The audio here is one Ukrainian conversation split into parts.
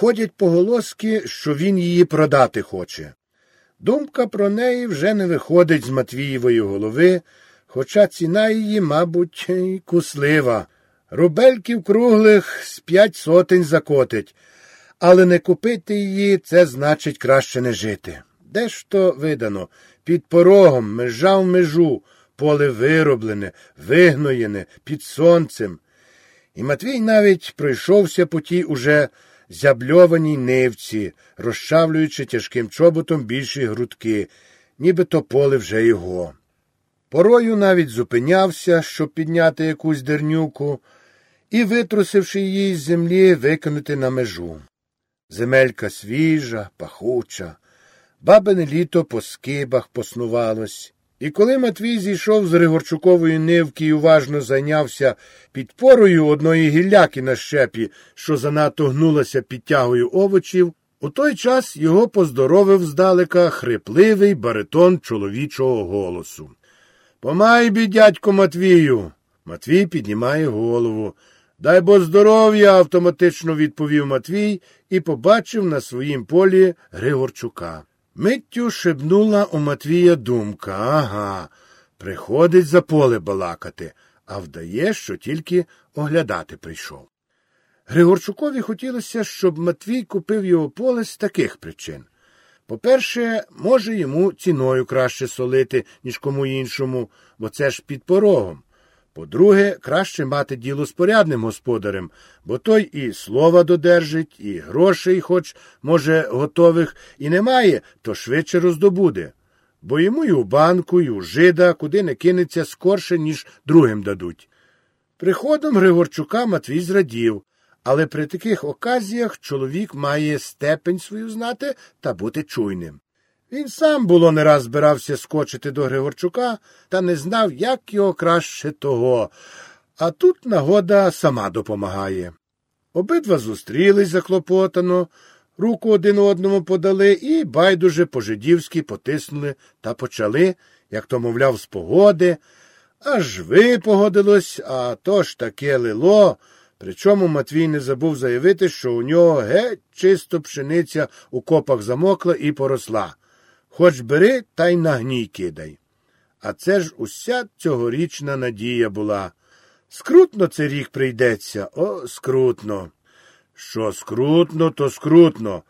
Ходять поголоски, що він її продати хоче. Думка про неї вже не виходить з Матвієвої голови, хоча ціна її, мабуть, куслива. Рубельків круглих з п'ять сотень закотить, але не купити її це значить краще не жити. Де ж то видано? Під порогом, межа в межу, поле вироблене, вигноєне, під сонцем. І Матвій навіть пройшовся по тій уже зябльованій нивці, розчавлюючи тяжким чоботом більші грудки, ніби то поле вже його. Порою навіть зупинявся, щоб підняти якусь дернюку, і, витрусивши її з землі, викинути на межу. Земелька свіжа, пахуча, бабине літо по скибах поснувалось. І коли Матвій зійшов з Григорчукової нивки і уважно зайнявся підпорою одної гілляки на щепі, що занадто гнулася під тягою овочів, у той час його поздоровив здалека хрипливий баритон чоловічого голосу. Помай дядько Матвію. Матвій піднімає голову. Дай бо здоров'я, автоматично відповів Матвій і побачив на своїм полі Григорчука. Миттю шибнула у Матвія думка ага, приходить за поле балакати, а вдає, що тільки оглядати прийшов. Григорчукові хотілося, щоб Матвій купив його поле з таких причин. По-перше, може йому ціною краще солити, ніж кому іншому, бо це ж під порогом. По-друге, краще мати діло з порядним господарем, бо той і слова додержить, і грошей, хоч, може, готових і немає, то швидше роздобуде. Бо йому і у банку, і у жида куди не кинеться скорше, ніж другим дадуть. Приходом Григорчука Матвій зрадів, але при таких оказіях чоловік має степень свою знати та бути чуйним. Він сам було не раз збирався скочити до Григорчука та не знав, як його краще того, а тут нагода сама допомагає. Обидва зустрілись заклопотано, руку один одному подали і байдуже по-жидівськи потиснули та почали, як то, мовляв, з погоди. Аж випогодилось, а то ж таке лило. Причому Матвій не забув заявити, що у нього геть чисто пшениця у копах замокла і поросла. Хоч бери та й на гній кидай. А це ж уся цьогорічна надія була. Скрутно цей рік прийдеться, о, скрутно. Що скрутно, то скрутно.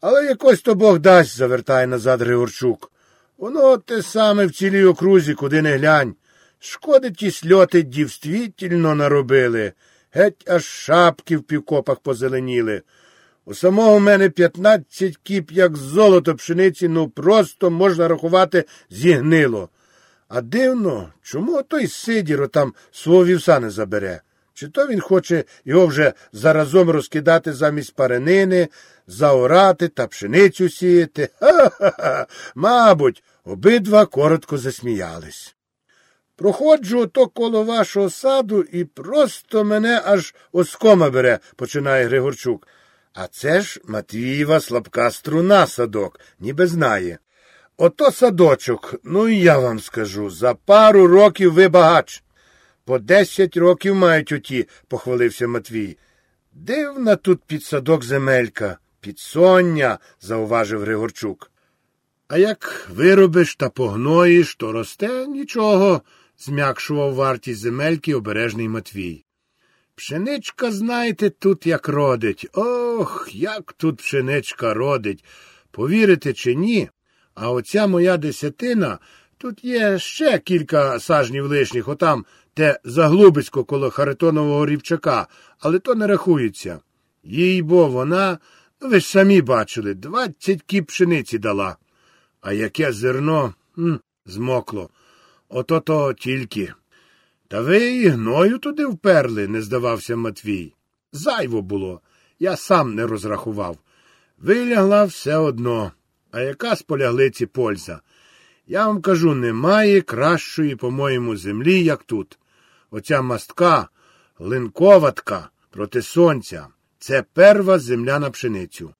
Але якось то Бог дасть, завертає назад Григорчук. Воно те саме в цілій окрузі, куди не глянь. Шкоди ті сльоти дівствітільно наробили, геть аж шапки в півкопах позеленіли. У самого мене п'ятнадцять кіп, як золото пшениці, ну просто можна рахувати зігнило. А дивно, чому той Сидіро там свого вівса не забере? Чи то він хоче його вже заразом розкидати замість паренини, заорати та пшеницю сіяти? Ха-ха-ха. Мабуть, обидва коротко засміялись. Проходжу ото коло вашого саду і просто мене аж оскома бере, починає Григорчук. А це ж Матвієва слабка струна садок, ніби знає. Ото садочок, ну і я вам скажу, за пару років ви багач. По десять років мають оті, похвалився Матвій. Дивна тут під садок земелька, підсоння, зауважив Григорчук. А як виробиш та погноїш, то росте нічого, зм'якшував вартість земельки обережний Матвій. Пшеничка, знаєте, тут як родить. Ох, як тут пшеничка родить. Повірите чи ні? А оця моя десятина, тут є ще кілька сажнів лишніх, отам те заглубисько коло Харитонового рівчака, але то не рахується. Їй бо вона, ну ви ж самі бачили, двадцять кіп пшениці дала. А яке зерно М, змокло. Ото то тільки. Та ви і гною туди вперли, не здавався Матвій. Зайво було, я сам не розрахував. Вилягла все одно. А яка з поляглиці польза? Я вам кажу, немає кращої, по-моєму, землі, як тут. Оця мастка, линковатка проти сонця. Це перва земля на пшеницю.